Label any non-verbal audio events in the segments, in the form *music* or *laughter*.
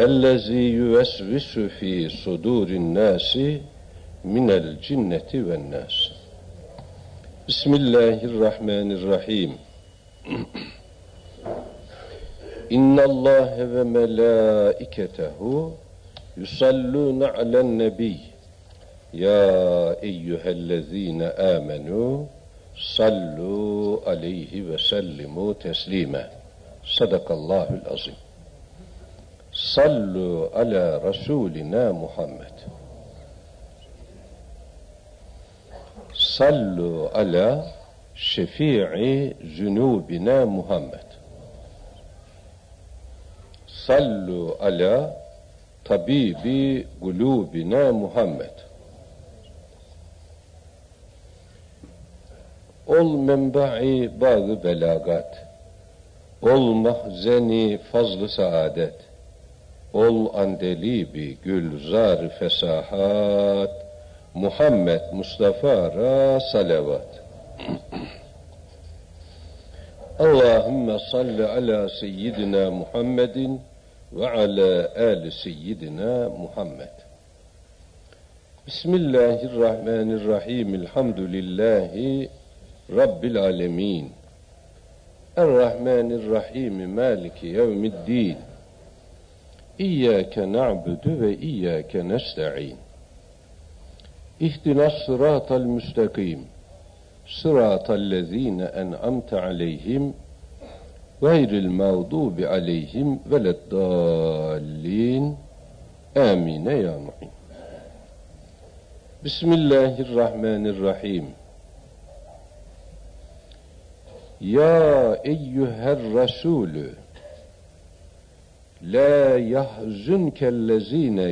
الذي يوسوس في صدور الناس من الجنة والناس. بسم الله الرحمن الرحيم. *clears throat* إن الله وملائكته يصلون على النبي. يا أيها الذين آمنوا صلوا عليه وسلموا تسليما. صدق الله العظيم. Sallu ala Resulina Muhammed. Sallu ala şefii zünubina Muhammed. Sallu ala tabibi gulubina Muhammed. Ol menba'i bazı belagat. Ol mahzeni fazlı saadet ol andelibi gülzar fesahat, Muhammed Mustafa'ra salavat. *clears throat* Allahümme salli ala seyyidina Muhammedin ve ala ali seyyidina Muhammed. Bismillahirrahmanirrahim. Elhamdülillahi Rabbil alemin. Errahmanirrahim. Maliki yevmiddin. إياك نعبد وإياك نستعين. اهدنا الصراط المستقيم. صراط الذين أنعمت عليهم غير المغضوب عليهم ولا الضالين. آمين يا معين بسم الله الرحمن الرحيم. يا أيها الرسول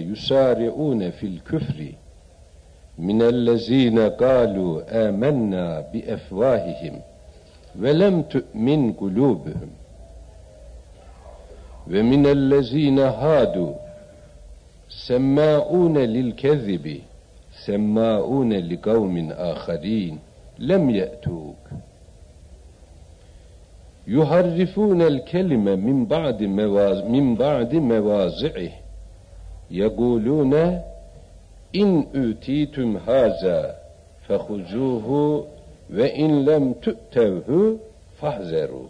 yusari'une fil küfri minellezine galu amennâ bi efvahihim ve lem tu'min kulubuhum ve minellezine hadu semmâune lil kezibi semmâune li kavmin âkharîn lem ye'tûk yuharrifunel kelime min ba'di mevaz min ba'di mevazi'ih yekulune in utitum haza fehuzuhu ve in lem tu'tevhu fahzeru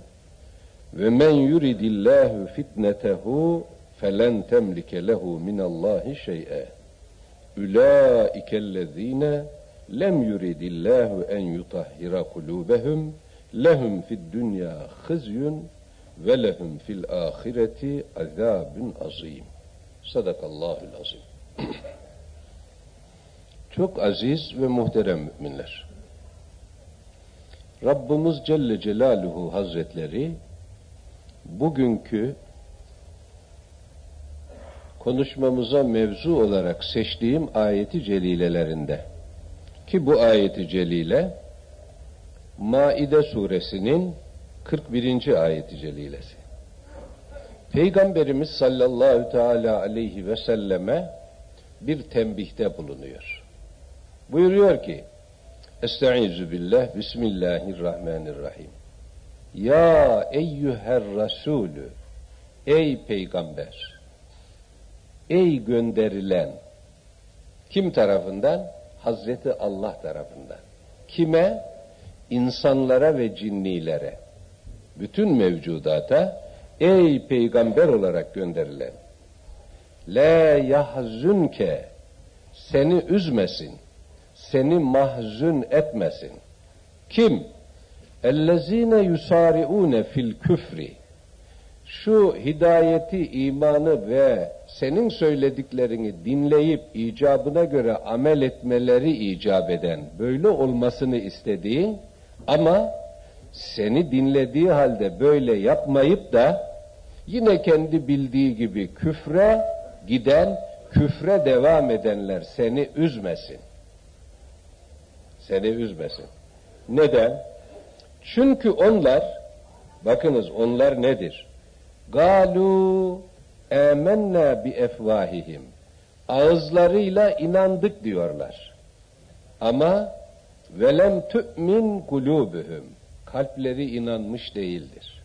ve men yuridillahu fitnetehu felen temlike lehu minallahi şey'e. Ulaikellezine lem yuridillahu en yutahhira kulubehum lehum fid dünya hızyun ve lehum fil ahireti azabun azim. Sadakallahul azim. *clears throat* Çok aziz ve muhterem müminler. Rabbimiz Celle Celaluhu Hazretleri bugünkü konuşmamıza mevzu olarak seçtiğim ayeti celilelerinde ki bu ayeti celile Maide suresinin 41. ayeti celilesi. Peygamberimiz sallallahu teala aleyhi ve selleme bir tembihte bulunuyor. Buyuruyor ki Estaizu billah Bismillahirrahmanirrahim. Ya eyyüher Resulü Ey peygamber Ey gönderilen kim tarafından? Hazreti Allah tarafından. Kime? İnsanlara ve cinnilere, bütün mevcudata ey peygamber olarak gönderilen la yahzunke seni üzmesin, seni mahzun etmesin. Kim? Ellezine yusariune fil küfri. Şu hidayeti, imanı ve senin söylediklerini dinleyip icabına göre amel etmeleri icap eden, böyle olmasını istediğin ama seni dinlediği halde böyle yapmayıp da yine kendi bildiği gibi küfre giden, küfre devam edenler seni üzmesin. Seni üzmesin. Neden? Çünkü onlar, bakınız onlar nedir? Galu emennâ bi efvahihim. Ağızlarıyla inandık diyorlar. Ama velem tu'min kulubuhum. Kalpleri inanmış değildir.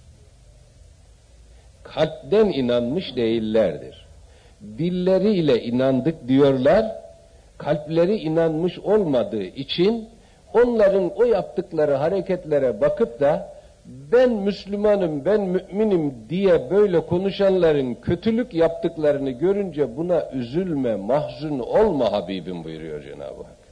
Kalpten inanmış değillerdir. Dilleriyle inandık diyorlar. Kalpleri inanmış olmadığı için onların o yaptıkları hareketlere bakıp da ben Müslümanım, ben müminim diye böyle konuşanların kötülük yaptıklarını görünce buna üzülme, mahzun olma Habibim buyuruyor Cenab-ı Hak.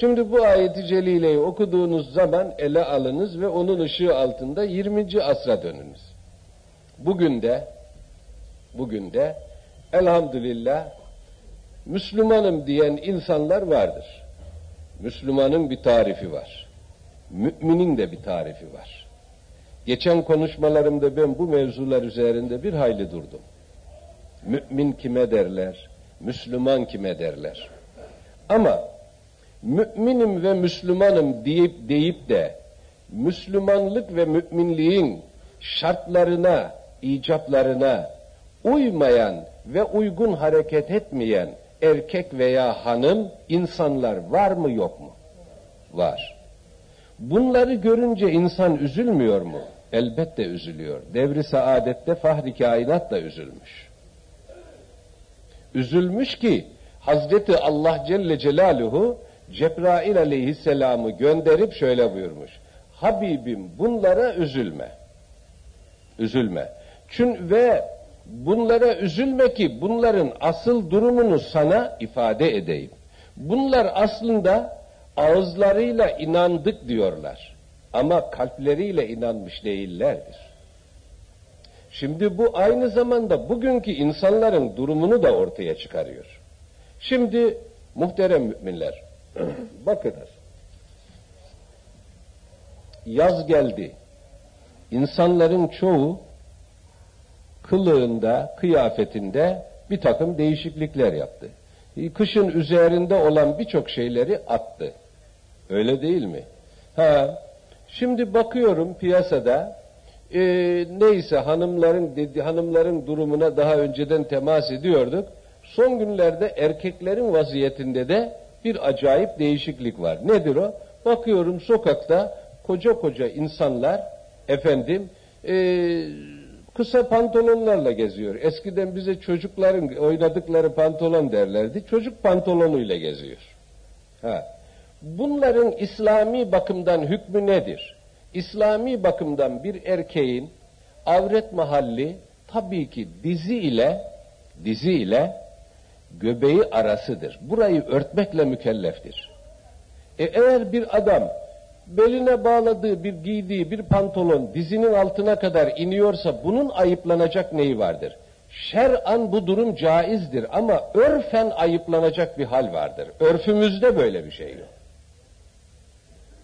Şimdi bu ayeti celileyi okuduğunuz zaman ele alınız ve onun ışığı altında 20. asra dönünüz. Bugün de bugün de elhamdülillah Müslümanım diyen insanlar vardır. Müslümanın bir tarifi var. Müminin de bir tarifi var. Geçen konuşmalarımda ben bu mevzular üzerinde bir hayli durdum. Mümin kime derler? Müslüman kime derler? Ama müminim ve Müslümanım deyip deyip de Müslümanlık ve müminliğin şartlarına, icaplarına uymayan ve uygun hareket etmeyen erkek veya hanım insanlar var mı yok mu? Var. Bunları görünce insan üzülmüyor mu? Elbette üzülüyor. Devri saadette fahri kainat da üzülmüş. Üzülmüş ki Hazreti Allah Celle Celaluhu Cebrail aleyhisselamı gönderip şöyle buyurmuş. Habibim bunlara üzülme. Üzülme. Çünkü ve bunlara üzülme ki bunların asıl durumunu sana ifade edeyim. Bunlar aslında ağızlarıyla inandık diyorlar. Ama kalpleriyle inanmış değillerdir. Şimdi bu aynı zamanda bugünkü insanların durumunu da ortaya çıkarıyor. Şimdi muhterem müminler, bakınız. Yaz geldi. İnsanların çoğu kılığında, kıyafetinde bir takım değişiklikler yaptı. Kışın üzerinde olan birçok şeyleri attı. Öyle değil mi? Ha, şimdi bakıyorum piyasada e, neyse hanımların dedi, hanımların durumuna daha önceden temas ediyorduk. Son günlerde erkeklerin vaziyetinde de bir acayip değişiklik var. Nedir o? Bakıyorum sokakta koca koca insanlar efendim e, kısa pantolonlarla geziyor. Eskiden bize çocukların oynadıkları pantolon derlerdi. Çocuk pantolonuyla geziyor. Ha. Bunların İslami bakımdan hükmü nedir? İslami bakımdan bir erkeğin avret mahalli tabii ki dizi ile dizi ile göbeği arasıdır. Burayı örtmekle mükelleftir. E eğer bir adam beline bağladığı bir giydiği bir pantolon dizinin altına kadar iniyorsa bunun ayıplanacak neyi vardır? Şer'an bu durum caizdir ama örfen ayıplanacak bir hal vardır. Örfümüzde böyle bir şey yok.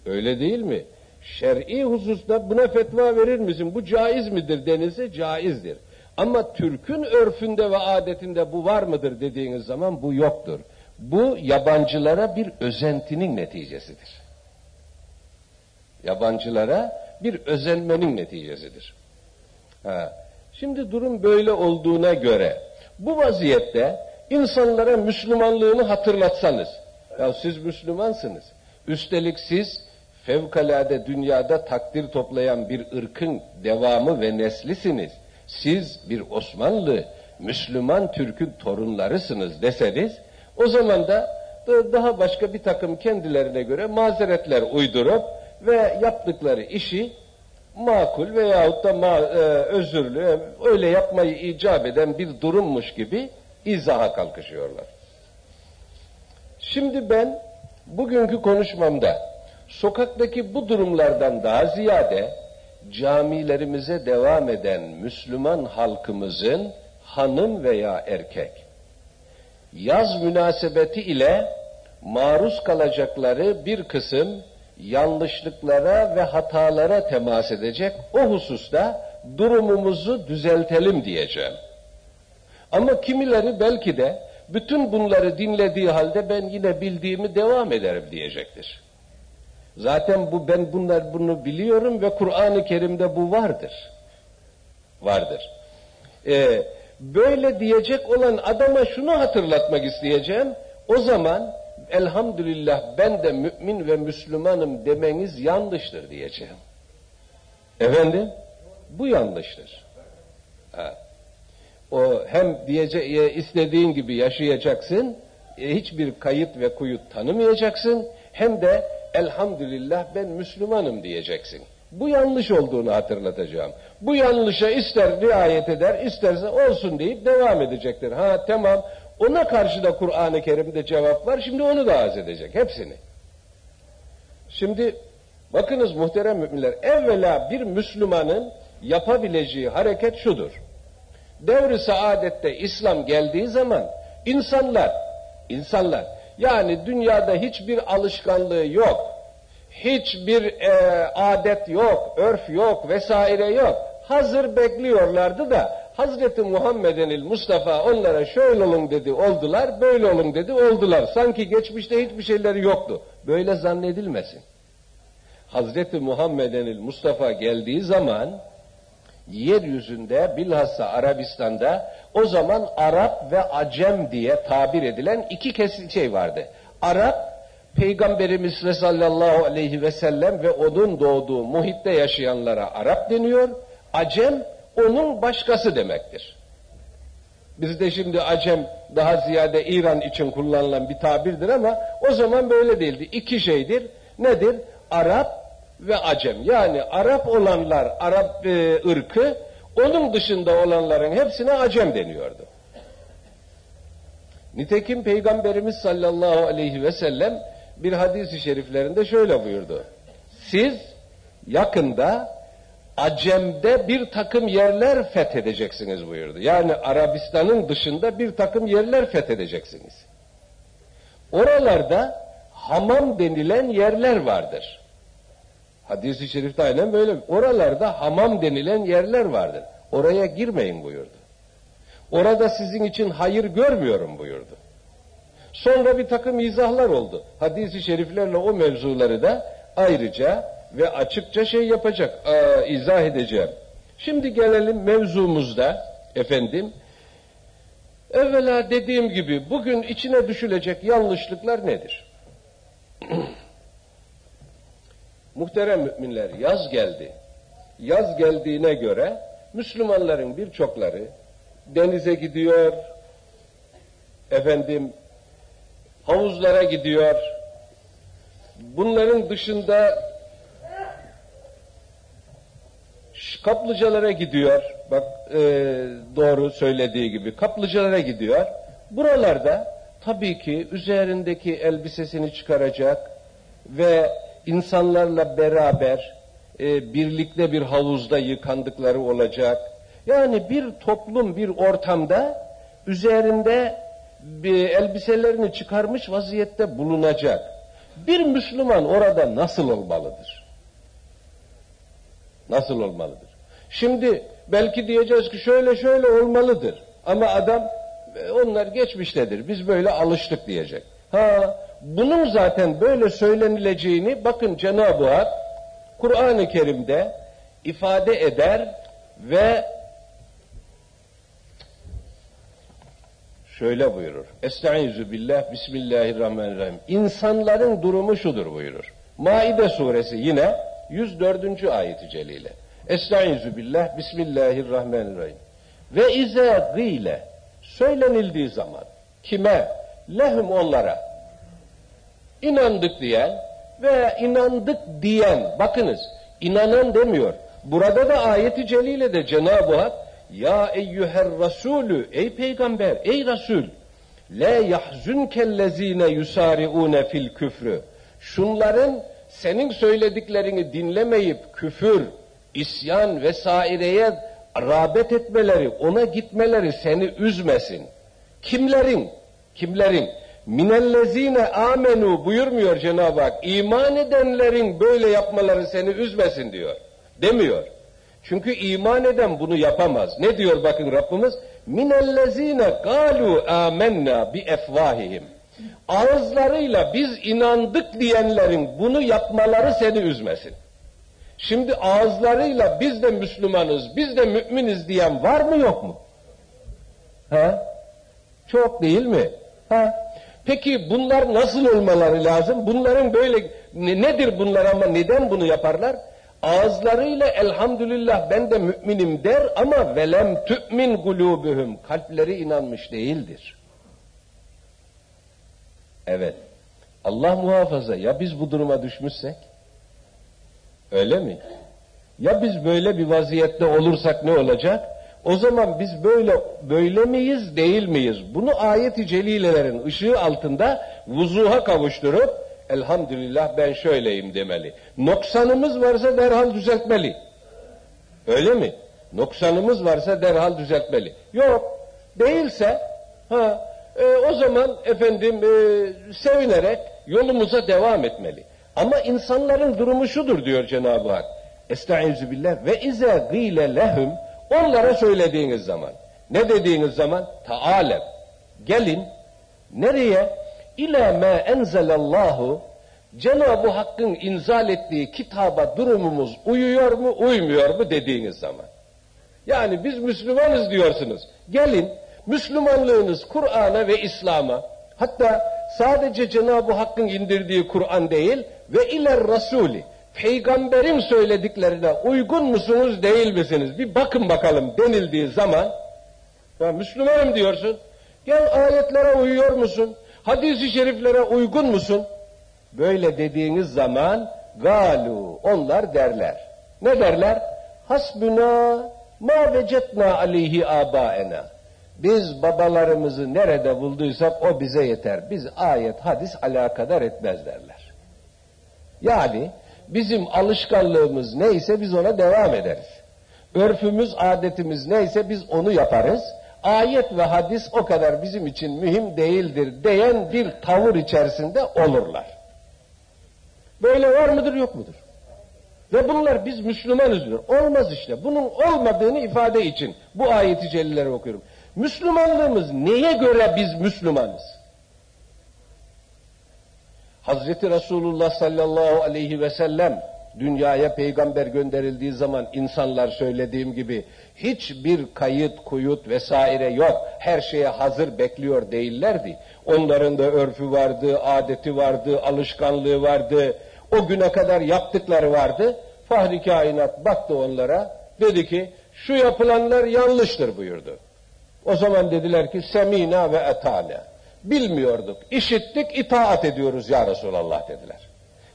Öyle değil mi? Şer'i hususta buna fetva verir misin? Bu caiz midir denilse caizdir. Ama Türk'ün örfünde ve adetinde bu var mıdır dediğiniz zaman bu yoktur. Bu yabancılara bir özentinin neticesidir. Yabancılara bir özenmenin neticesidir. Ha. Şimdi durum böyle olduğuna göre bu vaziyette insanlara Müslümanlığını hatırlatsanız, ya siz Müslümansınız, üstelik siz fevkalade dünyada takdir toplayan bir ırkın devamı ve neslisiniz. Siz bir Osmanlı, Müslüman Türk'ün torunlarısınız deseniz, o zaman da daha başka bir takım kendilerine göre mazeretler uydurup ve yaptıkları işi makul veyahut da ma, e, özürlü öyle yapmayı icap eden bir durummuş gibi izaha kalkışıyorlar. Şimdi ben bugünkü konuşmamda sokaktaki bu durumlardan daha ziyade camilerimize devam eden Müslüman halkımızın hanım veya erkek yaz münasebeti ile maruz kalacakları bir kısım yanlışlıklara ve hatalara temas edecek o hususta durumumuzu düzeltelim diyeceğim. Ama kimileri belki de bütün bunları dinlediği halde ben yine bildiğimi devam ederim diyecektir. Zaten bu ben bunlar bunu biliyorum ve Kur'an-ı Kerim'de bu vardır. Vardır. Ee, böyle diyecek olan adama şunu hatırlatmak isteyeceğim. O zaman elhamdülillah ben de mümin ve Müslümanım demeniz yanlıştır diyeceğim. Efendim? Bu yanlıştır. Ha. O hem diyece istediğin gibi yaşayacaksın, e, hiçbir kayıt ve kuyut tanımayacaksın, hem de elhamdülillah ben Müslümanım diyeceksin. Bu yanlış olduğunu hatırlatacağım. Bu yanlışa ister riayet eder, isterse olsun deyip devam edecektir. Ha tamam, ona karşı da Kur'an-ı Kerim'de cevap var, şimdi onu da arz edecek, hepsini. Şimdi bakınız muhterem müminler, evvela bir Müslümanın yapabileceği hareket şudur. Devri saadette İslam geldiği zaman insanlar, insanlar yani dünyada hiçbir alışkanlığı yok, hiçbir e, adet yok, örf yok vesaire yok. Hazır bekliyorlardı da Hazreti Muhammed'in Mustafa onlara şöyle olun dedi oldular, böyle olun dedi oldular. Sanki geçmişte hiçbir şeyleri yoktu. Böyle zannedilmesin. Hazreti Muhammed'in Mustafa geldiği zaman yeryüzünde bilhassa Arabistan'da o zaman Arap ve Acem diye tabir edilen iki kesin şey vardı. Arap Peygamberimiz sallallahu aleyhi ve sellem ve onun doğduğu muhitte yaşayanlara Arap deniyor. Acem onun başkası demektir. Bizde şimdi Acem daha ziyade İran için kullanılan bir tabirdir ama o zaman böyle değildi. İki şeydir. Nedir? Arap ve Acem. Yani Arap olanlar Arap e, ırkı, onun dışında olanların hepsine Acem deniyordu. Nitekim Peygamberimiz sallallahu aleyhi ve sellem bir hadis-i şeriflerinde şöyle buyurdu. Siz yakında Acem'de bir takım yerler fethedeceksiniz buyurdu. Yani Arabistan'ın dışında bir takım yerler fethedeceksiniz. Oralarda hamam denilen yerler vardır. Hadis-i şerifte aynen böyle. Oralarda hamam denilen yerler vardır. Oraya girmeyin buyurdu. Orada sizin için hayır görmüyorum buyurdu. Sonra bir takım izahlar oldu. Hadis-i şeriflerle o mevzuları da ayrıca ve açıkça şey yapacak, e, izah edeceğim. Şimdi gelelim mevzumuzda efendim. Evvela dediğim gibi bugün içine düşülecek yanlışlıklar nedir? *clears throat* Muhterem müminler yaz geldi. Yaz geldiğine göre Müslümanların birçokları denize gidiyor, efendim havuzlara gidiyor. Bunların dışında kaplıcalara gidiyor. Bak e, doğru söylediği gibi kaplıcalara gidiyor. Buralarda tabii ki üzerindeki elbisesini çıkaracak ve insanlarla beraber e, birlikte bir havuzda yıkandıkları olacak. Yani bir toplum, bir ortamda üzerinde bir elbiselerini çıkarmış vaziyette bulunacak. Bir Müslüman orada nasıl olmalıdır? Nasıl olmalıdır? Şimdi belki diyeceğiz ki şöyle şöyle olmalıdır. Ama adam e, onlar geçmiştedir. Biz böyle alıştık diyecek. Ha bunun zaten böyle söylenileceğini bakın Cenab-ı Hak Kur'an-ı Kerim'de ifade eder ve şöyle buyurur. Estaizu billah bismillahirrahmanirrahim. İnsanların durumu şudur buyurur. Maide suresi yine 104. ayeti celile. Estaizu billah bismillahirrahmanirrahim. Ve izâ gîle söylenildiği zaman kime? Lehum onlara inandık diyen ve inandık diyen, bakınız inanan demiyor. Burada da ayeti celile de Cenab-ı Hak ya eyyüher rasulü ey peygamber ey rasul la yahzunkellezine yusariune fil küfrü şunların senin söylediklerini dinlemeyip küfür, isyan vesaireye rağbet etmeleri, ona gitmeleri seni üzmesin. Kimlerin? Kimlerin? Minellezine amenu buyurmuyor Cenab-ı Hak. İman edenlerin böyle yapmaları seni üzmesin diyor. Demiyor. Çünkü iman eden bunu yapamaz. Ne diyor bakın Rabbimiz? minellezine galu amennâ bi efvahihim. Ağızlarıyla biz inandık diyenlerin bunu yapmaları seni üzmesin. Şimdi ağızlarıyla biz de Müslümanız, biz de müminiz diyen var mı yok mu? Ha? Çok değil mi? Ha? Peki bunlar nasıl olmaları lazım? Bunların böyle nedir bunlar ama neden bunu yaparlar? Ağızlarıyla elhamdülillah ben de müminim der ama velem tü'min gulubuhum kalpleri inanmış değildir. Evet. Allah muhafaza ya biz bu duruma düşmüşsek? Öyle mi? Ya biz böyle bir vaziyette olursak ne olacak? O zaman biz böyle böyle miyiz, değil miyiz? Bunu ayet-i celilelerin ışığı altında vuzuha kavuşturup elhamdülillah ben şöyleyim demeli. Noksanımız varsa derhal düzeltmeli. Öyle mi? Noksanımız varsa derhal düzeltmeli. Yok, değilse ha e, o zaman efendim e, sevinerek yolumuza devam etmeli. Ama insanların durumu şudur diyor Cenab-ı Hak. Estaizu billah ve ize gîle lehum onlara söylediğiniz zaman ne dediğiniz zaman taale gelin nereye ila ma enzelallahu Cenab-ı Hakk'ın inzal ettiği kitaba durumumuz uyuyor mu uymuyor mu dediğiniz zaman. Yani biz Müslümanız diyorsunuz. Gelin Müslümanlığınız Kur'an'a ve İslam'a hatta sadece Cenab-ı Hakk'ın indirdiği Kur'an değil ve iler Rasuli peygamberin söylediklerine uygun musunuz değil misiniz? Bir bakın bakalım denildiği zaman ya Müslümanım diyorsun. Gel ayetlere uyuyor musun? Hadis-i şeriflere uygun musun? Böyle dediğiniz zaman galu onlar derler. Ne derler? Hasbuna ma vecetna aleyhi abaena. Biz babalarımızı nerede bulduysak o bize yeter. Biz ayet, hadis alakadar etmez derler. Yani bizim alışkanlığımız neyse biz ona devam ederiz. Örfümüz, adetimiz neyse biz onu yaparız. Ayet ve hadis o kadar bizim için mühim değildir diyen bir tavır içerisinde olurlar. Böyle var mıdır yok mudur? Ve bunlar biz Müslümanız diyor. Olmaz işte. Bunun olmadığını ifade için bu ayeti celleleri okuyorum. Müslümanlığımız neye göre biz Müslümanız? Hazreti Resulullah sallallahu aleyhi ve sellem dünyaya peygamber gönderildiği zaman insanlar söylediğim gibi hiçbir kayıt, kuyut vesaire yok. Her şeye hazır bekliyor değillerdi. Onların da örfü vardı, adeti vardı, alışkanlığı vardı. O güne kadar yaptıkları vardı. Fahri kainat baktı onlara. Dedi ki şu yapılanlar yanlıştır buyurdu. O zaman dediler ki semina ve etane. Bilmiyorduk, işittik, itaat ediyoruz ya Resulallah dediler.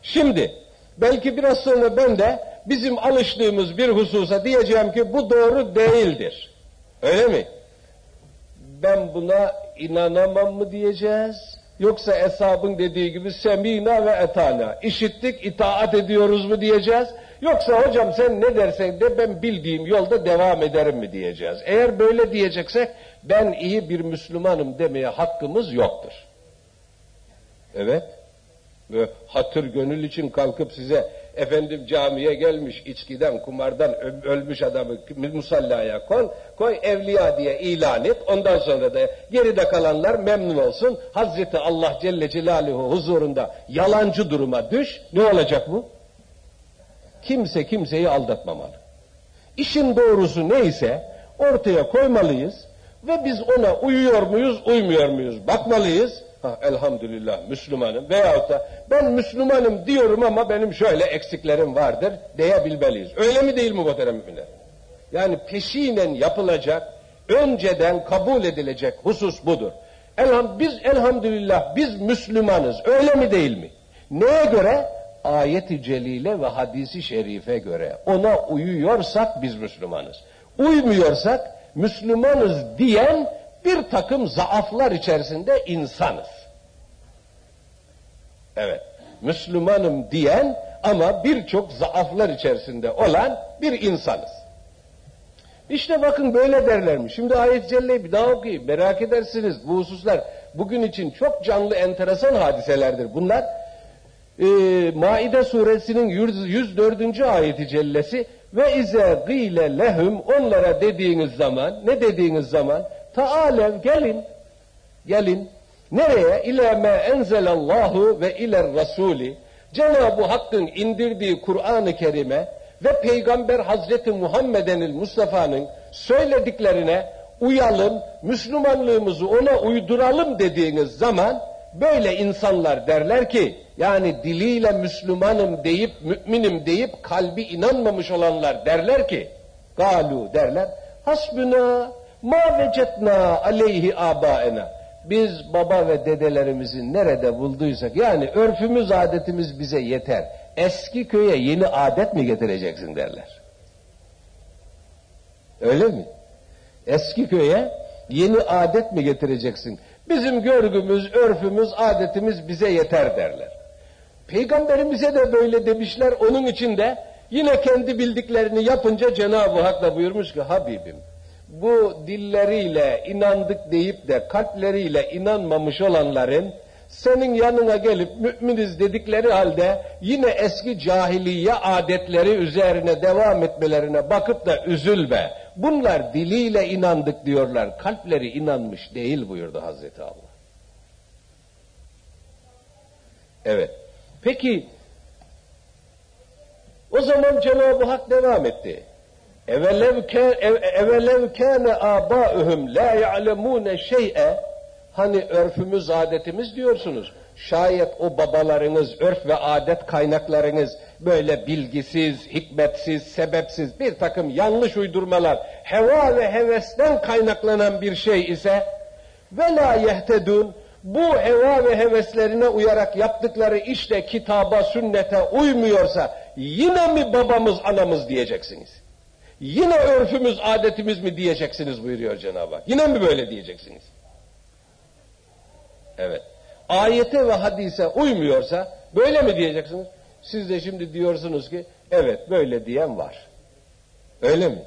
Şimdi belki biraz sonra ben de bizim alıştığımız bir hususa diyeceğim ki bu doğru değildir. Öyle mi? Ben buna inanamam mı diyeceğiz? Yoksa eshabın dediği gibi semina ve etana. İşittik, itaat ediyoruz mu diyeceğiz? Yoksa hocam sen ne dersen de ben bildiğim yolda devam ederim mi diyeceğiz. Eğer böyle diyeceksek ben iyi bir Müslümanım demeye hakkımız yoktur. Evet. Ve hatır gönül için kalkıp size efendim camiye gelmiş içkiden kumardan ölmüş adamı musallaya koy, koy evliya diye ilan et ondan sonra da geride kalanlar memnun olsun Hazreti Allah Celle Celaluhu huzurunda yalancı duruma düş ne olacak bu? Kimse kimseyi aldatmamalı. İşin doğrusu neyse ortaya koymalıyız ve biz ona uyuyor muyuz, uymuyor muyuz bakmalıyız. Ha, elhamdülillah Müslümanım veyahut da ben Müslümanım diyorum ama benim şöyle eksiklerim vardır diyebilmeliyiz. Öyle mi değil mi muhterem müminler? Yani peşinen yapılacak, önceden kabul edilecek husus budur. Elham, biz elhamdülillah biz Müslümanız öyle mi değil mi? Neye göre? Ayeti celile ve hadisi şerife göre ona uyuyorsak biz Müslümanız. Uymuyorsak Müslümanız diyen bir takım zaaflar içerisinde insanız. Evet, Müslümanım diyen ama birçok zaaflar içerisinde olan bir insanız. İşte bakın böyle derlermiş. Şimdi ayet celleyi bir daha okuyayım. Merak edersiniz bu hususlar bugün için çok canlı enteresan hadiselerdir bunlar e, Maide suresinin 104. ayeti cellesi ve ize gîle lehum onlara dediğiniz zaman ne dediğiniz zaman Taalev gelin. Gelin. Nereye? İlâ mâ enzelallahu ve iler rasûli. Cenab-ı Hakk'ın indirdiği Kur'an-ı Kerim'e ve Peygamber Hazreti Muhammedenil Mustafa'nın söylediklerine uyalım, Müslümanlığımızı ona uyduralım dediğiniz zaman böyle insanlar derler ki yani diliyle Müslümanım deyip müminim deyip kalbi inanmamış olanlar derler ki galu derler hasbuna ma vecetna aleyhi abaena biz baba ve dedelerimizi nerede bulduysak yani örfümüz adetimiz bize yeter. Eski köye yeni adet mi getireceksin derler. Öyle mi? Eski köye yeni adet mi getireceksin? Bizim görgümüz, örfümüz, adetimiz bize yeter derler. Peygamberimize de böyle demişler. Onun için de yine kendi bildiklerini yapınca Cenab-ı Hak da buyurmuş ki Habibim bu dilleriyle inandık deyip de kalpleriyle inanmamış olanların senin yanına gelip müminiz dedikleri halde yine eski cahiliye adetleri üzerine devam etmelerine bakıp da üzülme. Bunlar diliyle inandık diyorlar. Kalpleri inanmış değil buyurdu Hazreti Allah. Evet. Peki o zaman Cenab-ı Hak devam etti. Evelev kâne âbâuhum la ya'lemûne şey'e Hani örfümüz, adetimiz diyorsunuz. Şayet o babalarınız, örf ve adet kaynaklarınız böyle bilgisiz, hikmetsiz, sebepsiz bir takım yanlış uydurmalar, heva ve hevesten kaynaklanan bir şey ise ve la yehtedun bu heva ve heveslerine uyarak yaptıkları işte kitaba, sünnete uymuyorsa yine mi babamız, anamız diyeceksiniz? Yine örfümüz, adetimiz mi diyeceksiniz buyuruyor Cenab-ı Hak. Yine mi böyle diyeceksiniz? Evet. Ayete ve hadise uymuyorsa böyle mi diyeceksiniz? Siz de şimdi diyorsunuz ki evet böyle diyen var. Öyle mi?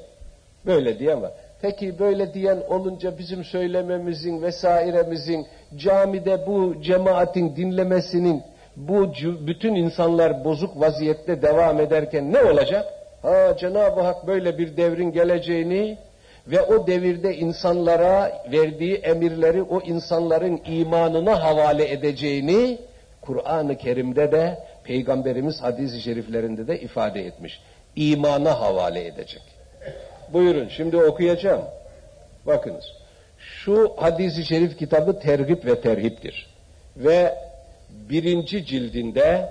Böyle diyen var. Peki böyle diyen olunca bizim söylememizin vesairemizin camide bu cemaatin dinlemesinin bu bütün insanlar bozuk vaziyette devam ederken ne olacak? Ha Cenab-ı Hak böyle bir devrin geleceğini ve o devirde insanlara verdiği emirleri o insanların imanına havale edeceğini Kur'an-ı Kerim'de de Peygamberimiz hadis-i şeriflerinde de ifade etmiş. İmana havale edecek. Buyurun şimdi okuyacağım. Bakınız. Şu hadis-i şerif kitabı tergip ve terhiptir. Ve birinci cildinde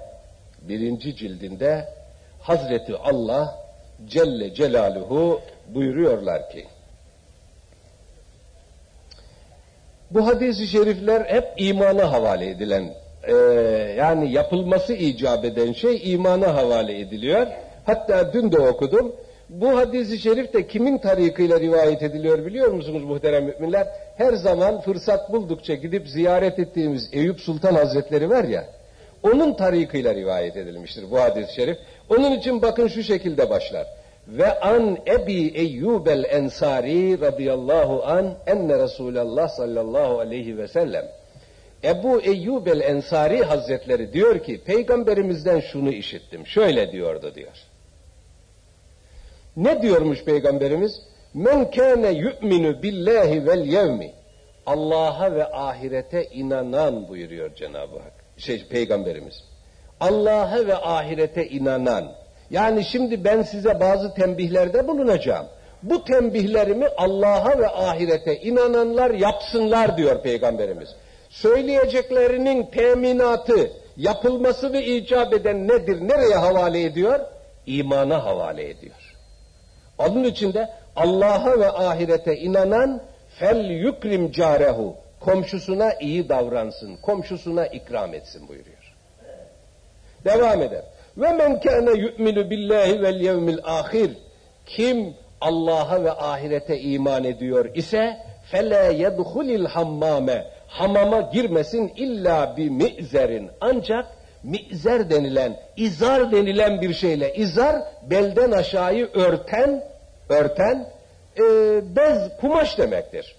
birinci cildinde Hazreti Allah Celle Celaluhu buyuruyorlar ki bu hadis-i şerifler hep imana havale edilen e, yani yapılması icap eden şey imana havale ediliyor. Hatta dün de okudum. Bu hadis-i şerif de kimin tarikıyla rivayet ediliyor biliyor musunuz muhterem müminler? Her zaman fırsat buldukça gidip ziyaret ettiğimiz Eyüp Sultan Hazretleri var ya, onun tarikıyla rivayet edilmiştir bu hadis-i şerif. Onun için bakın şu şekilde başlar. Ve an Ebi Eyyub el Ensari radıyallahu an enne Resulallah sallallahu aleyhi ve sellem Ebu Eyyub el Ensari Hazretleri diyor ki peygamberimizden şunu işittim. Şöyle diyordu diyor. Ne diyormuş peygamberimiz? Men kâne yu'minu billahi vel yevmi Allah'a ve ahirete inanan buyuruyor Cenab-ı Hak. Şey, peygamberimiz. Allah'a ve ahirete inanan yani şimdi ben size bazı tembihlerde bulunacağım. Bu tembihlerimi Allah'a ve ahirete inananlar yapsınlar diyor Peygamberimiz. Söyleyeceklerinin teminatı, yapılması ve icap eden nedir? Nereye havale ediyor? İmana havale ediyor. Onun için de Allah'a ve ahirete inanan fel yukrim carehu komşusuna iyi davransın, komşusuna ikram etsin buyuruyor. Devam eder. Ve men kâne yu'minu billahi vel yevmil ahir. Kim Allah'a ve ahirete iman ediyor ise fele yedhulil hammame. Hamama girmesin illa bir mi'zerin. Ancak mi'zer denilen, izar denilen bir şeyle. İzar belden aşağıyı örten, örten e, bez, kumaş demektir.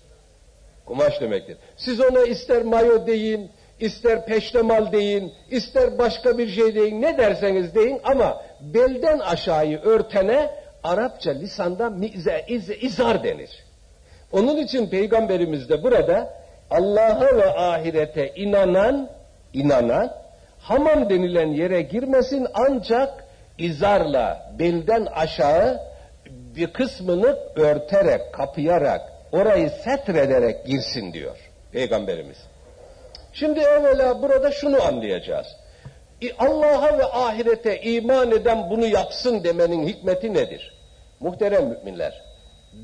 Kumaş demektir. Siz ona ister mayo deyin, ister peştemal deyin, ister başka bir şey deyin, ne derseniz deyin ama belden aşağıyı örtene Arapça lisanda mize, iz, izar denir. Onun için Peygamberimiz de burada Allah'a ve ahirete inanan, inanan, hamam denilen yere girmesin ancak izarla belden aşağı bir kısmını örterek, kapayarak, orayı setrederek girsin diyor Peygamberimiz. Şimdi evvela burada şunu anlayacağız. Allah'a ve ahirete iman eden bunu yapsın demenin hikmeti nedir? Muhterem müminler,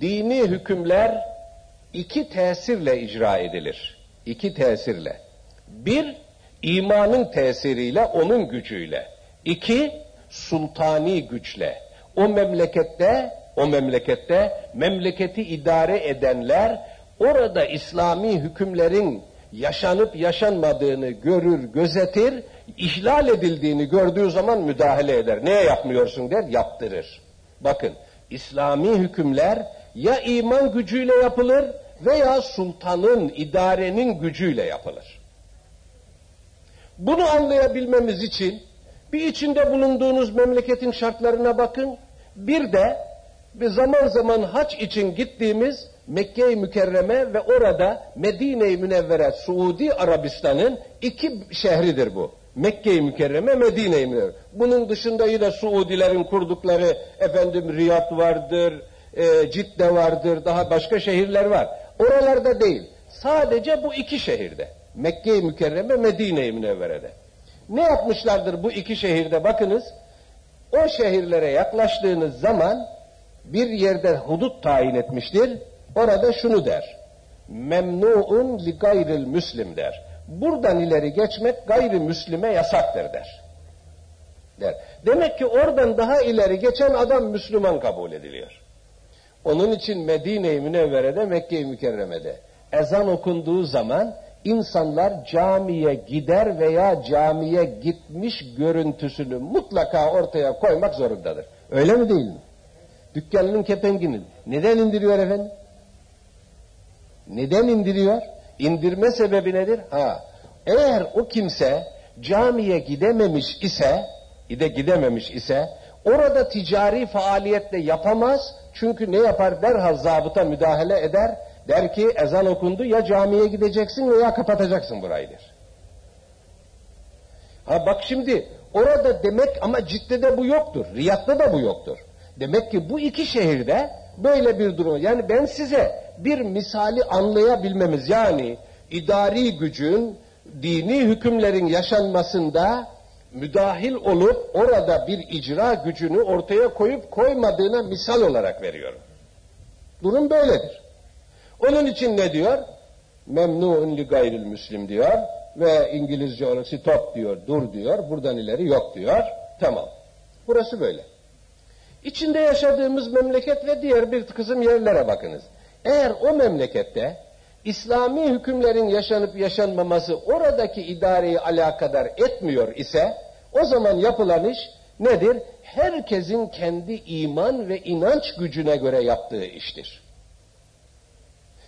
dini hükümler iki tesirle icra edilir. İki tesirle. Bir, imanın tesiriyle, onun gücüyle. İki, sultani güçle. O memlekette, o memlekette memleketi idare edenler orada İslami hükümlerin yaşanıp yaşanmadığını görür, gözetir, ihlal edildiğini gördüğü zaman müdahale eder. Neye yapmıyorsun der, yaptırır. Bakın, İslami hükümler ya iman gücüyle yapılır veya sultanın, idarenin gücüyle yapılır. Bunu anlayabilmemiz için bir içinde bulunduğunuz memleketin şartlarına bakın. Bir de bir zaman zaman haç için gittiğimiz Mekke-i Mükerreme ve orada Medine-i Münevvere Suudi Arabistan'ın iki şehridir bu. Mekke-i Mükerreme, Medine-i Münevvere. Bunun dışında yine Suudilerin kurdukları efendim Riyad vardır, e, Cidde vardır, daha başka şehirler var. Oralarda değil. Sadece bu iki şehirde. Mekke-i Mükerreme, Medine-i Münevvere'de. Ne yapmışlardır bu iki şehirde bakınız. O şehirlere yaklaştığınız zaman bir yerde hudut tayin etmiştir. Orada şunu der. Memnuun li gayril müslim der. Buradan ileri geçmek gayrimüslime yasaktır der. der. Demek ki oradan daha ileri geçen adam Müslüman kabul ediliyor. Onun için Medine-i Münevvere'de, Mekke-i Mükerreme'de ezan okunduğu zaman insanlar camiye gider veya camiye gitmiş görüntüsünü mutlaka ortaya koymak zorundadır. Öyle mi değil mi? Dükkanının kepengini neden indiriyor efendim? Neden indiriyor? İndirme sebebi nedir? Ha, eğer o kimse camiye gidememiş ise, ide gidememiş ise, orada ticari faaliyetle yapamaz. Çünkü ne yapar? Derhal zabıta müdahale eder. Der ki ezan okundu ya camiye gideceksin veya kapatacaksın burayı der. Ha bak şimdi orada demek ama Cidde'de bu yoktur. Riyad'da da bu yoktur. Demek ki bu iki şehirde böyle bir durum. Yani ben size bir misali anlayabilmemiz yani idari gücün dini hükümlerin yaşanmasında müdahil olup orada bir icra gücünü ortaya koyup koymadığına misal olarak veriyorum. Durum böyledir. Onun için ne diyor? Memnu'un li gayril müslim diyor ve İngilizce olarak stop diyor, dur diyor, buradan ileri yok diyor. Tamam. Burası böyle. İçinde yaşadığımız memleket ve diğer bir kısım yerlere bakınız. Eğer o memlekette İslami hükümlerin yaşanıp yaşanmaması oradaki idareyi alakadar etmiyor ise o zaman yapılan iş nedir? Herkesin kendi iman ve inanç gücüne göre yaptığı iştir.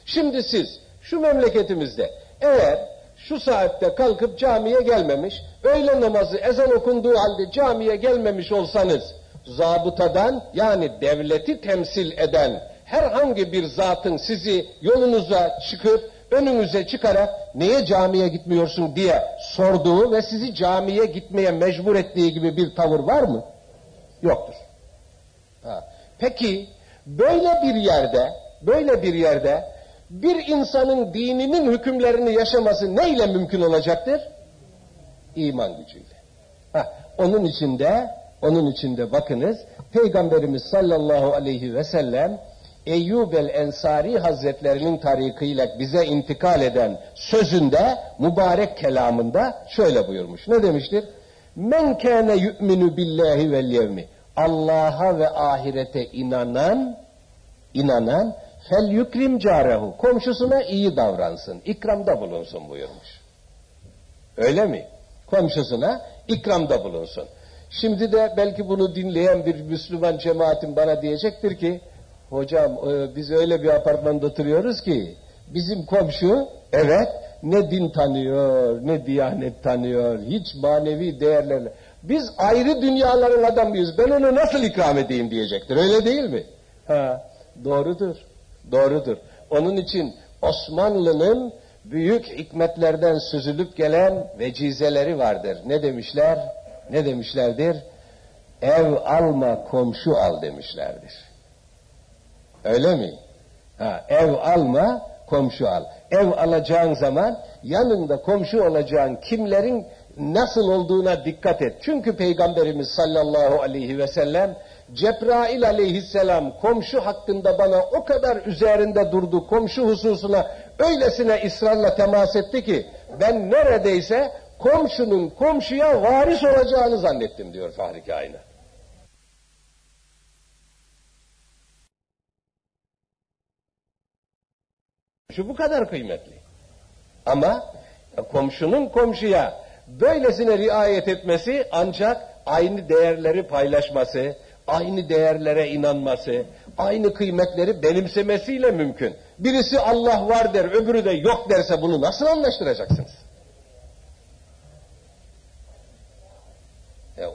Şimdi siz şu memleketimizde eğer şu saatte kalkıp camiye gelmemiş, öğle namazı ezan okunduğu halde camiye gelmemiş olsanız zabıtadan yani devleti temsil eden herhangi bir zatın sizi yolunuza çıkıp önünüze çıkarak niye camiye gitmiyorsun diye sorduğu ve sizi camiye gitmeye mecbur ettiği gibi bir tavır var mı? Yoktur. Ha. Peki böyle bir yerde böyle bir yerde bir insanın dininin hükümlerini yaşaması neyle mümkün olacaktır? İman gücüyle. Ha. Onun içinde onun içinde bakınız Peygamberimiz sallallahu aleyhi ve sellem Eyyub el Ensari Hazretlerinin tarikiyle bize intikal eden sözünde, mübarek kelamında şöyle buyurmuş. Ne demiştir? Men kâne yu'minu billahi vel yevmi. Allah'a ve ahirete inanan, inanan fel yukrim carehu. Komşusuna iyi davransın, ikramda bulunsun buyurmuş. Öyle mi? Komşusuna ikramda bulunsun. Şimdi de belki bunu dinleyen bir Müslüman cemaatin bana diyecektir ki Hocam e, biz öyle bir apartmanda oturuyoruz ki bizim komşu evet ne din tanıyor, ne diyanet tanıyor, hiç manevi değerlerle. Biz ayrı dünyaların adamıyız. Ben onu nasıl ikram edeyim diyecektir. Öyle değil mi? Ha, doğrudur. Doğrudur. Onun için Osmanlı'nın büyük hikmetlerden süzülüp gelen vecizeleri vardır. Ne demişler? Ne demişlerdir? Ev alma, komşu al demişlerdir. Öyle mi? Ha, ev alma, komşu al. Ev alacağın zaman yanında komşu olacağın kimlerin nasıl olduğuna dikkat et. Çünkü Peygamberimiz sallallahu aleyhi ve sellem Cebrail aleyhisselam komşu hakkında bana o kadar üzerinde durdu, komşu hususuna öylesine ısrarla temas etti ki ben neredeyse komşunun komşuya varis olacağını zannettim diyor Fahri Kainat. Şu bu kadar kıymetli. Ama komşunun komşuya böylesine riayet etmesi ancak aynı değerleri paylaşması, aynı değerlere inanması, aynı kıymetleri benimsemesiyle mümkün. Birisi Allah var der, öbürü de yok derse bunu nasıl anlaştıracaksınız?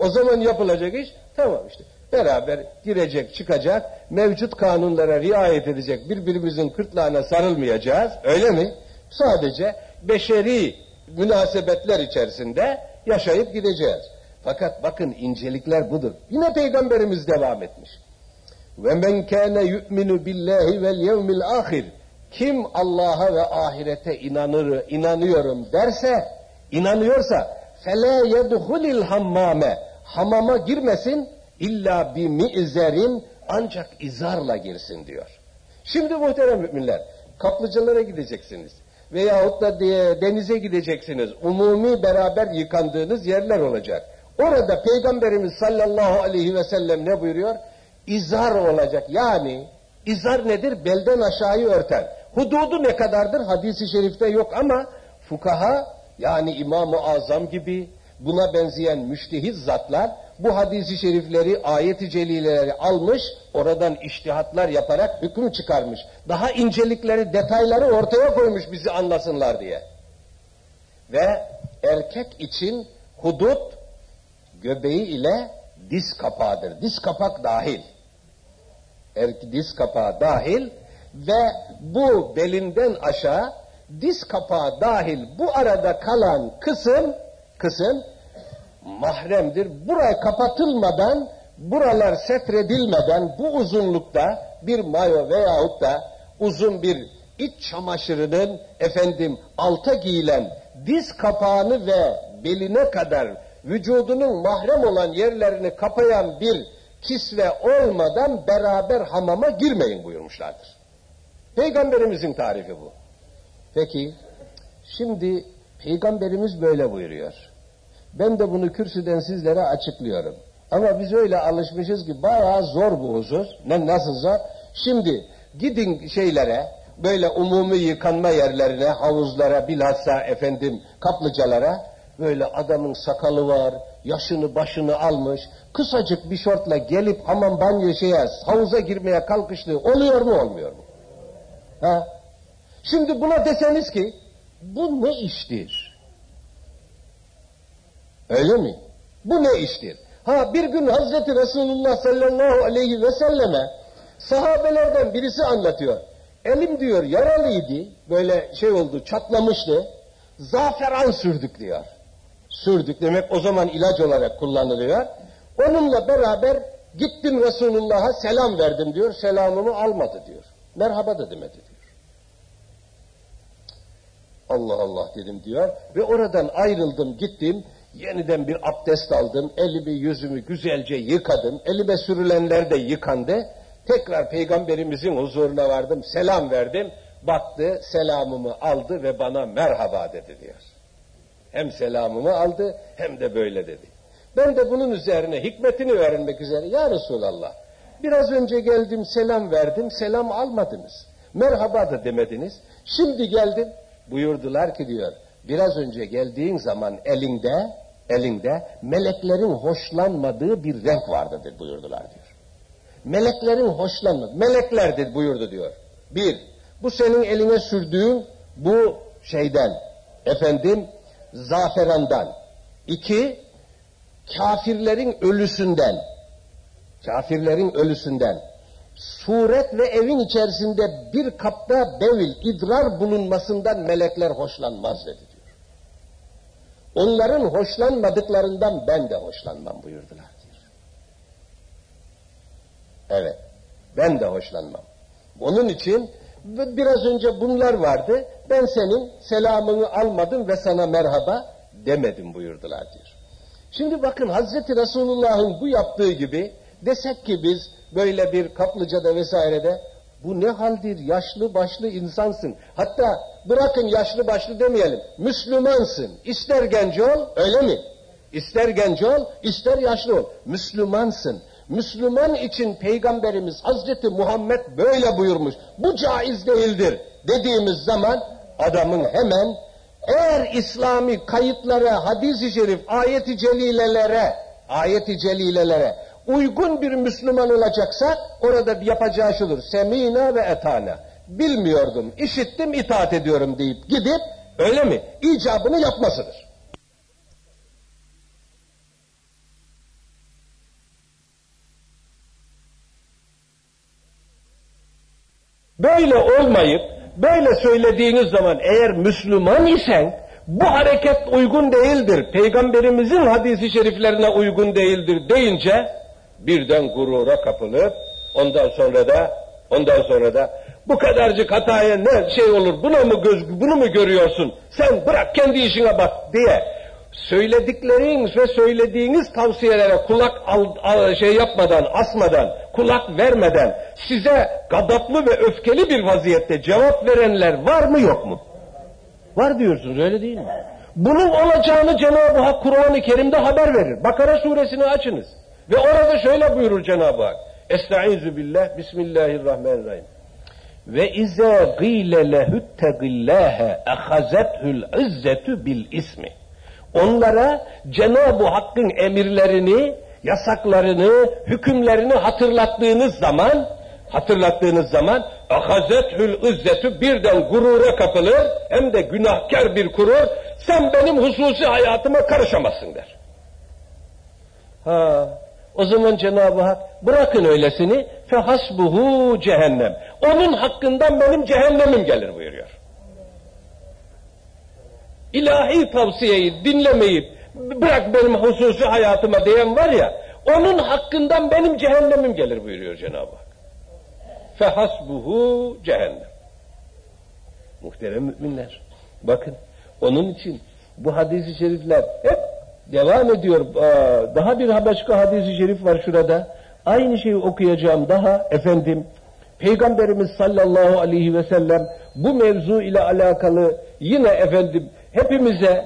O zaman yapılacak iş tamam işte beraber girecek çıkacak mevcut kanunlara riayet edecek birbirimizin kırtlağına sarılmayacağız öyle mi? Sadece beşeri münasebetler içerisinde yaşayıp gideceğiz. Fakat bakın incelikler budur. Yine peygamberimiz devam etmiş. Ve men kana yu'minu billahi vel yevmil ahir. Kim Allah'a ve ahirete inanır, inanıyorum derse, inanıyorsa fele yedhulil hammame. Hamama girmesin illa bi mi'zerin ancak izarla girsin diyor. Şimdi muhterem müminler, kaplıcalara gideceksiniz veyahut da denize gideceksiniz. Umumi beraber yıkandığınız yerler olacak. Orada Peygamberimiz sallallahu aleyhi ve sellem ne buyuruyor? İzar olacak. Yani izar nedir? Belden aşağıyı örten. Hududu ne kadardır? Hadisi şerifte yok ama fukaha yani İmam-ı Azam gibi buna benzeyen müştehit zatlar bu hadisi şerifleri, ayet-i celileleri almış, oradan iştihatlar yaparak hüküm çıkarmış. Daha incelikleri, detayları ortaya koymuş bizi anlasınlar diye. Ve erkek için hudut göbeği ile diz kapağıdır. Diz kapak dahil. Er, diz kapağı dahil ve bu belinden aşağı diz kapağı dahil bu arada kalan kısım kısım mahremdir. Buraya kapatılmadan buralar setredilmeden bu uzunlukta bir mayo veyahut da uzun bir iç çamaşırının efendim alta giyilen diz kapağını ve beline kadar vücudunun mahrem olan yerlerini kapayan bir kisve olmadan beraber hamama girmeyin buyurmuşlardır. Peygamberimizin tarifi bu. Peki, şimdi Peygamberimiz böyle buyuruyor. Ben de bunu kürsüden sizlere açıklıyorum. Ama biz öyle alışmışız ki bayağı zor bu husus. Ne nasıl zor? Şimdi gidin şeylere, böyle umumi yıkanma yerlerine, havuzlara, bilhassa efendim kaplıcalara, böyle adamın sakalı var, yaşını başını almış, kısacık bir şortla gelip hamam banyo şeye, havuza girmeye kalkıştığı oluyor mu olmuyor mu? Ha? Şimdi buna deseniz ki, bu ne iştir? Öyle mi? Bu ne iştir? Ha bir gün Hazreti Resulullah sallallahu aleyhi ve selleme sahabelerden birisi anlatıyor. Elim diyor yaralıydı, böyle şey oldu, çatlamıştı. Zaferan sürdük diyor sürdük. Demek o zaman ilaç olarak kullanılıyor. Onunla beraber gittim Resulullah'a selam verdim diyor. Selamımı almadı diyor. Merhaba da demedi diyor. Allah Allah dedim diyor. Ve oradan ayrıldım gittim. Yeniden bir abdest aldım. Elimi yüzümü güzelce yıkadım. Elime sürülenler de yıkandı. Tekrar peygamberimizin huzuruna vardım. Selam verdim. Baktı selamımı aldı ve bana merhaba dedi diyor. Hem selamımı aldı hem de böyle dedi. Ben de bunun üzerine hikmetini öğrenmek üzere ya Resulallah biraz önce geldim selam verdim selam almadınız. Merhaba da demediniz. Şimdi geldim buyurdular ki diyor biraz önce geldiğin zaman elinde elinde meleklerin hoşlanmadığı bir renk vardır buyurdular diyor. Meleklerin hoşlanmadığı meleklerdir buyurdu diyor. Bir bu senin eline sürdüğün bu şeyden efendim zaferandan. İki, kafirlerin ölüsünden. Kafirlerin ölüsünden. suret ve evin içerisinde bir kapta bevil, idrar bulunmasından melekler hoşlanmaz dedi. Onların hoşlanmadıklarından ben de hoşlanmam buyurdular diyor. Evet, ben de hoşlanmam. Onun için biraz önce bunlar vardı, ben senin selamını almadım ve sana merhaba demedim buyurdular diyor. Şimdi bakın Hazreti Resulullah'ın bu yaptığı gibi desek ki biz böyle bir kaplıcada vesairede bu ne haldir yaşlı başlı insansın. Hatta bırakın yaşlı başlı demeyelim. Müslümansın. İster genç ol öyle mi? İster genç ol ister yaşlı ol. Müslümansın. Müslüman için Peygamberimiz Hazreti Muhammed böyle buyurmuş. Bu caiz değildir dediğimiz zaman adamın hemen eğer İslami kayıtlara, hadis-i şerif, ayet-i celilelere, ayet-i celilelere uygun bir Müslüman olacaksa orada yapacağı şudur. Semina ve etana. Bilmiyordum, işittim, itaat ediyorum deyip gidip öyle mi? İcabını yapmasıdır. Böyle olmayıp böyle söylediğiniz zaman eğer Müslüman isen bu hareket uygun değildir. Peygamberimizin hadisi şeriflerine uygun değildir deyince birden gurura kapılıp ondan sonra da ondan sonra da bu kadarcık hataya ne şey olur buna mı göz bunu mu görüyorsun sen bırak kendi işine bak diye söyledikleriniz ve söylediğiniz tavsiyelere kulak al, al, şey yapmadan asmadan kulak vermeden size gadaplı ve öfkeli bir vaziyette cevap verenler var mı yok mu? Var diyorsunuz öyle değil mi? Bunun olacağını Cenab-ı Hak Kur'an-ı Kerim'de haber verir. Bakara suresini açınız. Ve orada şöyle buyurur Cenab-ı Hak. Estaizu billah, Bismillahirrahmanirrahim. Ve izâ gîle lehüttegillâhe ehazethül izzetü bil ismi. Onlara Cenab-ı Hakk'ın emirlerini, yasaklarını, hükümlerini hatırlattığınız zaman, hatırlattığınız zaman ahazethül izzetü birden gurura kapılır, hem de günahkar bir kurur, sen benim hususi hayatıma karışamazsın der. Ha, o zaman Cenab-ı Hak bırakın öylesini fehasbuhu cehennem. Onun hakkından benim cehennemim gelir buyuruyor. İlahi tavsiyeyi dinlemeyip bırak benim hususi hayatıma diyen var ya onun hakkından benim cehennemim gelir buyuruyor Cenab-ı Hak. Fehasbuhu cehennem. Muhterem müminler. Bakın onun için bu hadisi şerifler hep devam ediyor. Daha bir başka hadisi şerif var şurada. Aynı şeyi okuyacağım daha efendim. Peygamberimiz sallallahu aleyhi ve sellem bu mevzu ile alakalı yine efendim hepimize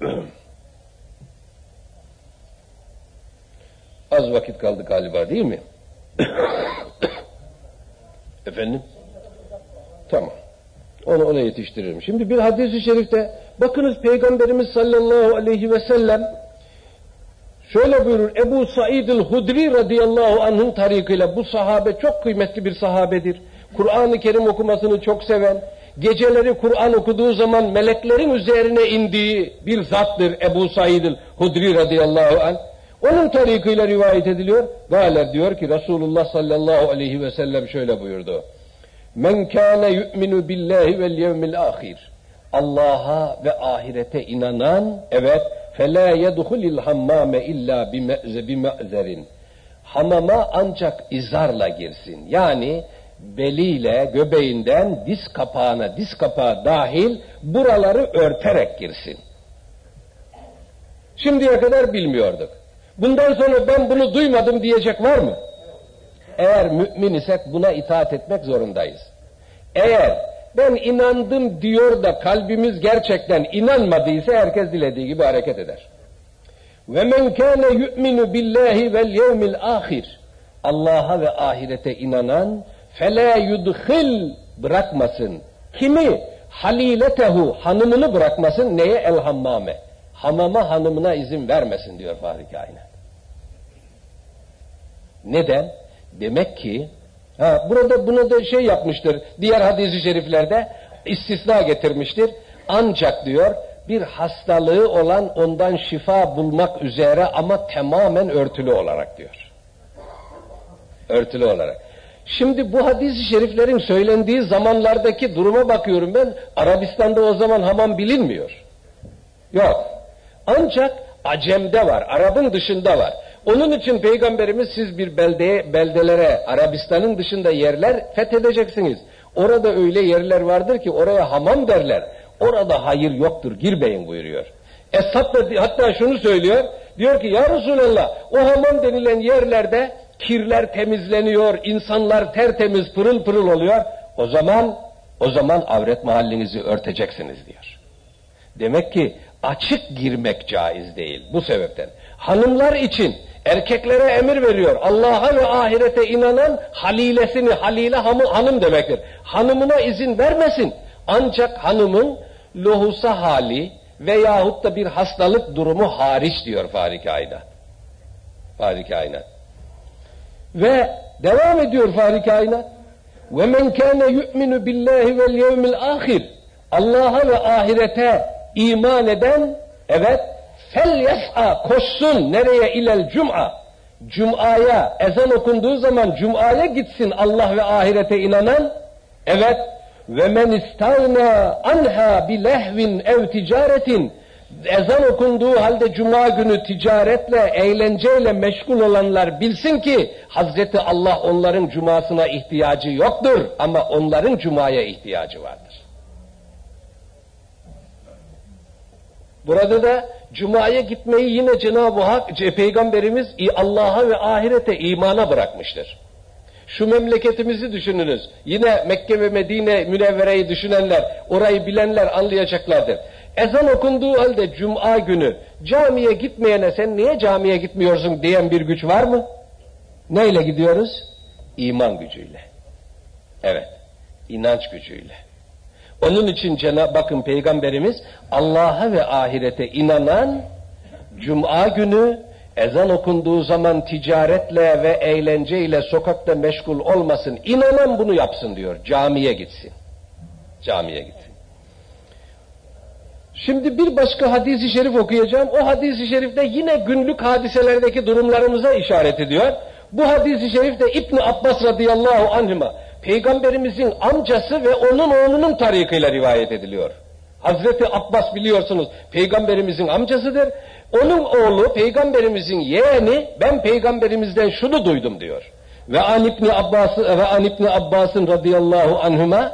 *clears throat* az vakit kaldı galiba değil mi? *clears throat* efendim? Tamam. Onu ona yetiştiririm. Şimdi bir hadis-i şerifte bakınız Peygamberimiz sallallahu aleyhi ve sellem şöyle buyurur Ebu Said el-Hudri radıyallahu anh'ın tarikıyla bu sahabe çok kıymetli bir sahabedir. Kur'an-ı Kerim okumasını çok seven, geceleri Kur'an okuduğu zaman meleklerin üzerine indiği bir zattır Ebu Said el-Hudri radıyallahu anh. Onun tarikıyla rivayet ediliyor. Galer diyor ki Resulullah sallallahu aleyhi ve sellem şöyle buyurdu. Men kâne yu'minu billahi vel yevmil ahir. Allah'a ve ahirete inanan, evet, فَلَا يَدْخُلِ الْحَمَّامَ illa بِمَأْزَرٍ Hamama ancak izarla girsin. Yani beliyle, göbeğinden diz kapağına, diz kapağı dahil buraları örterek girsin. Şimdiye kadar bilmiyorduk. Bundan sonra ben bunu duymadım diyecek var mı? Eğer mümin isek buna itaat etmek zorundayız. Eğer ben inandım diyor da kalbimiz gerçekten inanmadıysa herkes dilediği gibi hareket eder. Ve men kana yu'minu billahi vel yevmil ahir. Allah'a ve ahirete inanan fela yudhil bırakmasın. Kimi? Haliletehu hanımını bırakmasın neye el hammame. Hamama hanımına izin vermesin diyor Fahri Kainat. Neden? Demek ki ha, burada bunu da şey yapmıştır. Diğer hadis-i şeriflerde istisna getirmiştir. Ancak diyor bir hastalığı olan ondan şifa bulmak üzere ama tamamen örtülü olarak diyor. Örtülü olarak. Şimdi bu hadis-i şeriflerin söylendiği zamanlardaki duruma bakıyorum ben. Arabistan'da o zaman hamam bilinmiyor. Yok. Ancak Acem'de var, Arap'ın dışında var. Onun için Peygamberimiz siz bir beldeye, beldelere, Arabistan'ın dışında yerler fethedeceksiniz. Orada öyle yerler vardır ki oraya hamam derler. Orada hayır yoktur, girmeyin buyuruyor. Esad da hatta şunu söylüyor, diyor ki ya Resulallah o hamam denilen yerlerde kirler temizleniyor, insanlar tertemiz pırıl pırıl oluyor. O zaman o zaman avret mahallinizi örteceksiniz diyor. Demek ki açık girmek caiz değil bu sebepten. Hanımlar için erkeklere emir veriyor. Allah'a ve ahirete inanan halilesini, halile hanım demektir. Hanımına izin vermesin. Ancak hanımın lohusa hali veyahut da bir hastalık durumu hariç diyor Fahri Kainat. Fahri Kainat. Ve devam ediyor Fahri Kainat. Kâne yu'minu billahi vel yevmil ahir. Allah'a ve ahirete iman eden evet fel yes'a koşsun nereye ilel cum'a. Cuma'ya ezan okunduğu zaman Cuma'ya gitsin Allah ve ahirete inanan. Evet. Ve men istagna anha bi lehvin ev ticaretin. Ezan okunduğu halde cuma günü ticaretle, eğlenceyle meşgul olanlar bilsin ki Hazreti Allah onların cumasına ihtiyacı yoktur. Ama onların cumaya ihtiyacı vardır. Burada da Cuma'ya gitmeyi yine Cenab-ı Hak, Peygamberimiz Allah'a ve ahirete imana bırakmıştır. Şu memleketimizi düşününüz. Yine Mekke ve Medine Münevvere'yi düşünenler, orayı bilenler anlayacaklardır. Ezan okunduğu halde Cuma günü camiye gitmeyene sen niye camiye gitmiyorsun diyen bir güç var mı? Neyle gidiyoruz? İman gücüyle. Evet, inanç gücüyle. Onun için Cenab bakın Peygamberimiz Allah'a ve ahirete inanan Cuma günü ezan okunduğu zaman ticaretle ve eğlenceyle sokakta meşgul olmasın. İnanan bunu yapsın diyor. Camiye gitsin. Camiye gitsin. Şimdi bir başka hadisi şerif okuyacağım. O hadisi şerifte yine günlük hadiselerdeki durumlarımıza işaret ediyor. Bu hadisi şerifte İbn Abbas radıyallahu anhüma Peygamberimizin amcası ve onun oğlunun tarikıyla rivayet ediliyor. Hazreti Abbas biliyorsunuz peygamberimizin amcasıdır. Onun oğlu peygamberimizin yeğeni ben peygamberimizden şunu duydum diyor. Ve an İbni Abbas ve an İbni Abbas'ın radıyallahu anhuma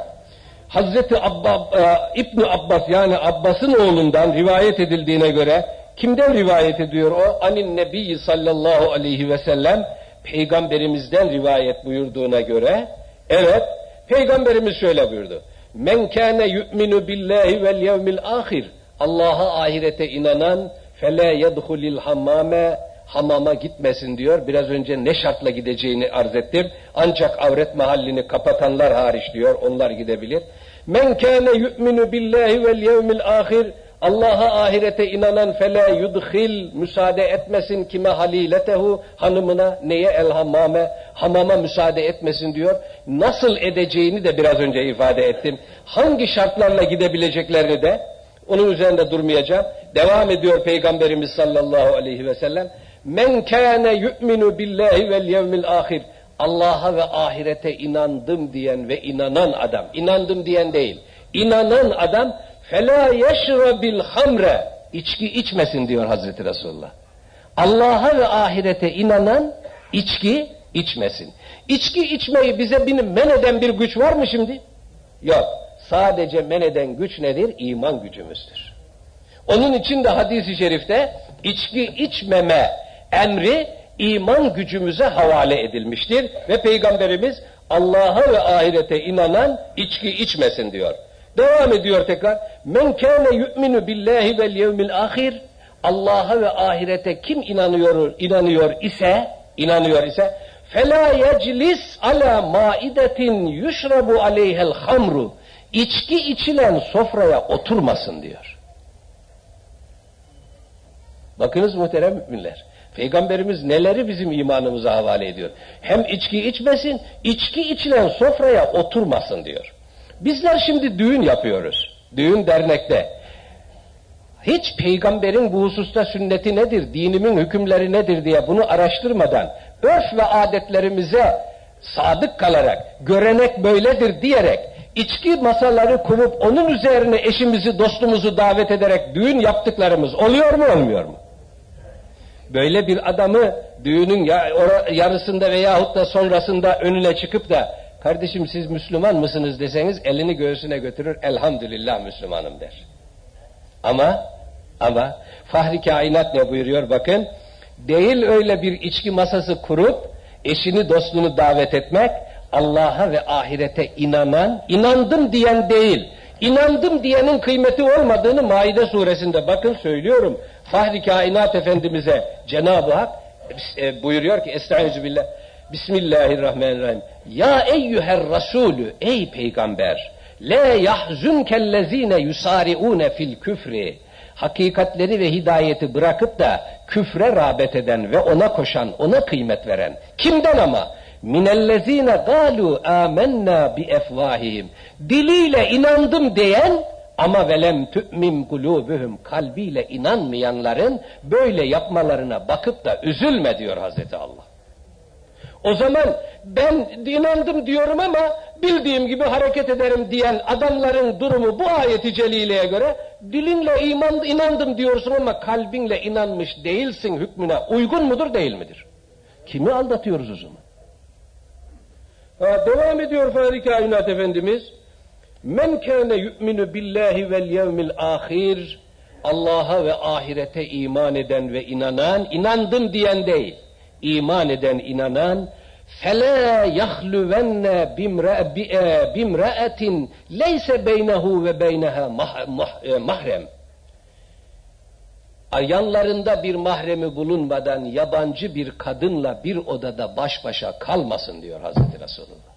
Hazreti Abba, e, İbni Abbas yani Abbas'ın oğlundan rivayet edildiğine göre kimden rivayet ediyor o? Anin Nebi sallallahu aleyhi ve sellem peygamberimizden rivayet buyurduğuna göre evet peygamberimiz şöyle buyurdu. Men kâne yu'minu billahi vel yevmil ahir. Allah'a ahirete inanan fele yedhulil hammame hamama gitmesin diyor. Biraz önce ne şartla gideceğini arz ettim. Ancak avret mahallini kapatanlar hariç diyor. Onlar gidebilir. Men kâne yu'minu billahi vel yevmil ahir. Allah'a ahirete inanan fele yudhil müsaade etmesin kime haliletehu hanımına neye el hammame hamama müsaade etmesin diyor. Nasıl edeceğini de biraz önce ifade ettim. Hangi şartlarla gidebileceklerini de onun üzerinde durmayacağım. Devam ediyor Peygamberimiz sallallahu aleyhi ve sellem. Men kâne yu'minu billahi vel yevmil ahir. Allah'a ve ahirete inandım diyen ve inanan adam. inandım diyen değil. İnanan adam فَلَا يَشْرَبِ hamre içki içmesin diyor Hazreti Resulullah. Allah'a ve ahirete inanan içki içmesin. İçki içmeyi bize bir men eden bir güç var mı şimdi? Yok. Sadece men eden güç nedir? İman gücümüzdür. Onun için de hadisi şerifte içki içmeme emri iman gücümüze havale edilmiştir. Ve Peygamberimiz Allah'a ve ahirete inanan içki içmesin diyor. Devam ediyor tekrar. Men kâne yu'minu billahi vel yevmil ahir. Allah'a ve ahirete kim inanıyor inanıyor ise inanıyor ise fela yeclis ala maidetin yuşrabu aleyhel hamru. İçki içilen sofraya oturmasın diyor. Bakınız muhterem müminler. Peygamberimiz neleri bizim imanımıza havale ediyor. Hem içki içmesin, içki içilen sofraya oturmasın diyor. Bizler şimdi düğün yapıyoruz. Düğün dernekte. Hiç peygamberin bu hususta sünneti nedir, dinimin hükümleri nedir diye bunu araştırmadan örf ve adetlerimize sadık kalarak, görenek böyledir diyerek, içki masaları kurup onun üzerine eşimizi, dostumuzu davet ederek düğün yaptıklarımız oluyor mu olmuyor mu? Böyle bir adamı düğünün yarısında veyahut da sonrasında önüne çıkıp da kardeşim siz Müslüman mısınız deseniz elini göğsüne götürür elhamdülillah Müslümanım der. Ama ama Fahri Kainat ne buyuruyor bakın değil öyle bir içki masası kurup eşini dostunu davet etmek Allah'a ve ahirete inanan, inandım diyen değil, inandım diyenin kıymeti olmadığını Maide suresinde bakın söylüyorum. Fahri Kainat Efendimiz'e Cenab-ı Hak e, buyuruyor ki Estaizu billah Bismillahirrahmanirrahim. Ya eyyüher Resulü ey peygamber le yahzunkellezine yusariune fil küfri hakikatleri ve hidayeti bırakıp da küfre rağbet eden ve ona koşan, ona kıymet veren. Kimden ama? minellezine galu amennâ bi efvahihim. Diliyle inandım diyen ama velem tü'min kulubuhum kalbiyle inanmayanların böyle yapmalarına bakıp da üzülme diyor Hazreti Allah. O zaman ben inandım diyorum ama bildiğim gibi hareket ederim diyen adamların durumu bu ayeti celileye göre dilinle iman, inandım diyorsun ama kalbinle inanmış değilsin hükmüne uygun mudur değil midir? Kimi aldatıyoruz o zaman? Ha, devam ediyor Fahri Kainat Efendimiz. Men kâne yu'minu billahi vel yevmil ahir. Allah'a ve ahirete iman eden ve inanan, inandım diyen değil iman eden, inanan fele yahluvenne bimre bimre'etin leyse beynehu ve beyneha mah, mah, e, mahrem. Yanlarında bir mahremi bulunmadan yabancı bir kadınla bir odada baş başa kalmasın diyor Hazreti Resulullah.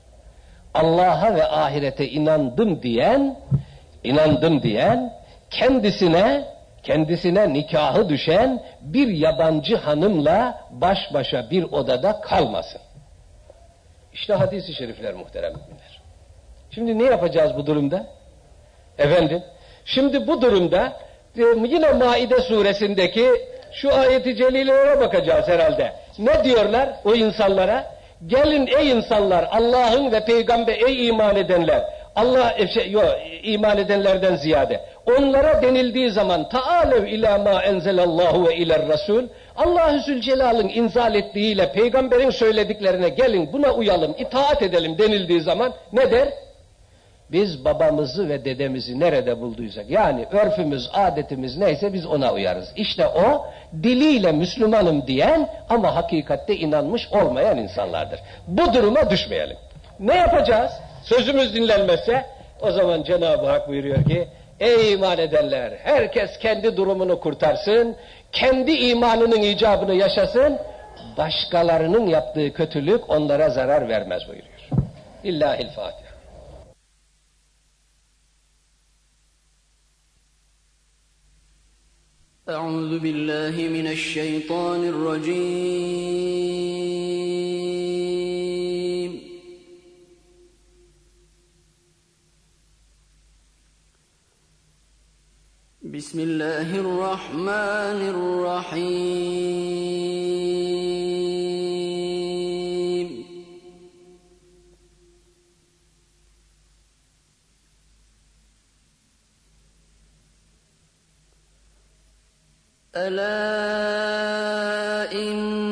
Allah'a ve ahirete inandım diyen, inandım diyen kendisine kendisine nikahı düşen bir yabancı hanımla baş başa bir odada kalmasın. İşte hadisi şerifler muhterem müminler. Şimdi ne yapacağız bu durumda? Efendim, şimdi bu durumda e, yine Maide suresindeki şu ayeti celilelere bakacağız herhalde. Ne diyorlar o insanlara? Gelin ey insanlar Allah'ın ve peygamber ey iman edenler. Allah e, şey, yo, iman edenlerden ziyade. Onlara denildiği zaman taalev ila ma enzelallahu ve iler rasul. Allah-u Zülcelal'ın inzal ettiğiyle peygamberin söylediklerine gelin buna uyalım, itaat edelim denildiği zaman ne der? Biz babamızı ve dedemizi nerede bulduysak yani örfümüz, adetimiz neyse biz ona uyarız. İşte o diliyle Müslümanım diyen ama hakikatte inanmış olmayan insanlardır. Bu duruma düşmeyelim. Ne yapacağız? Sözümüz dinlenmezse o zaman Cenab-ı Hak buyuruyor ki Ey iman edenler herkes kendi durumunu kurtarsın, kendi imanının icabını yaşasın, başkalarının yaptığı kötülük onlara zarar vermez buyuruyor. İllahil Fatiha. أعوذ بالله من الشيطان الرجيم بسم الله الرحمن الرحيم. ألا إن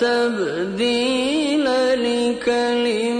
تبديل لكلمات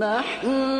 نحن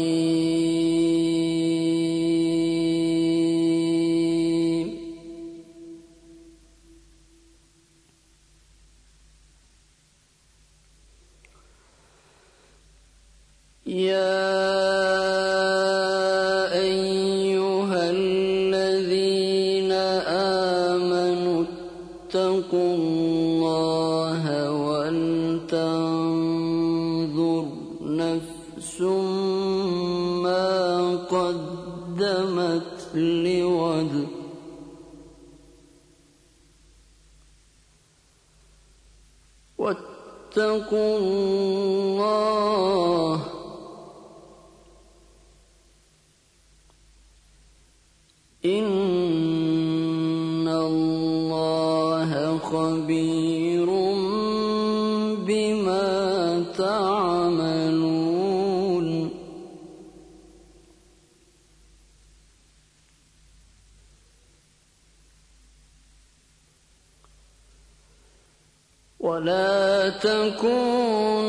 خبير بما تعملون. ولا تكون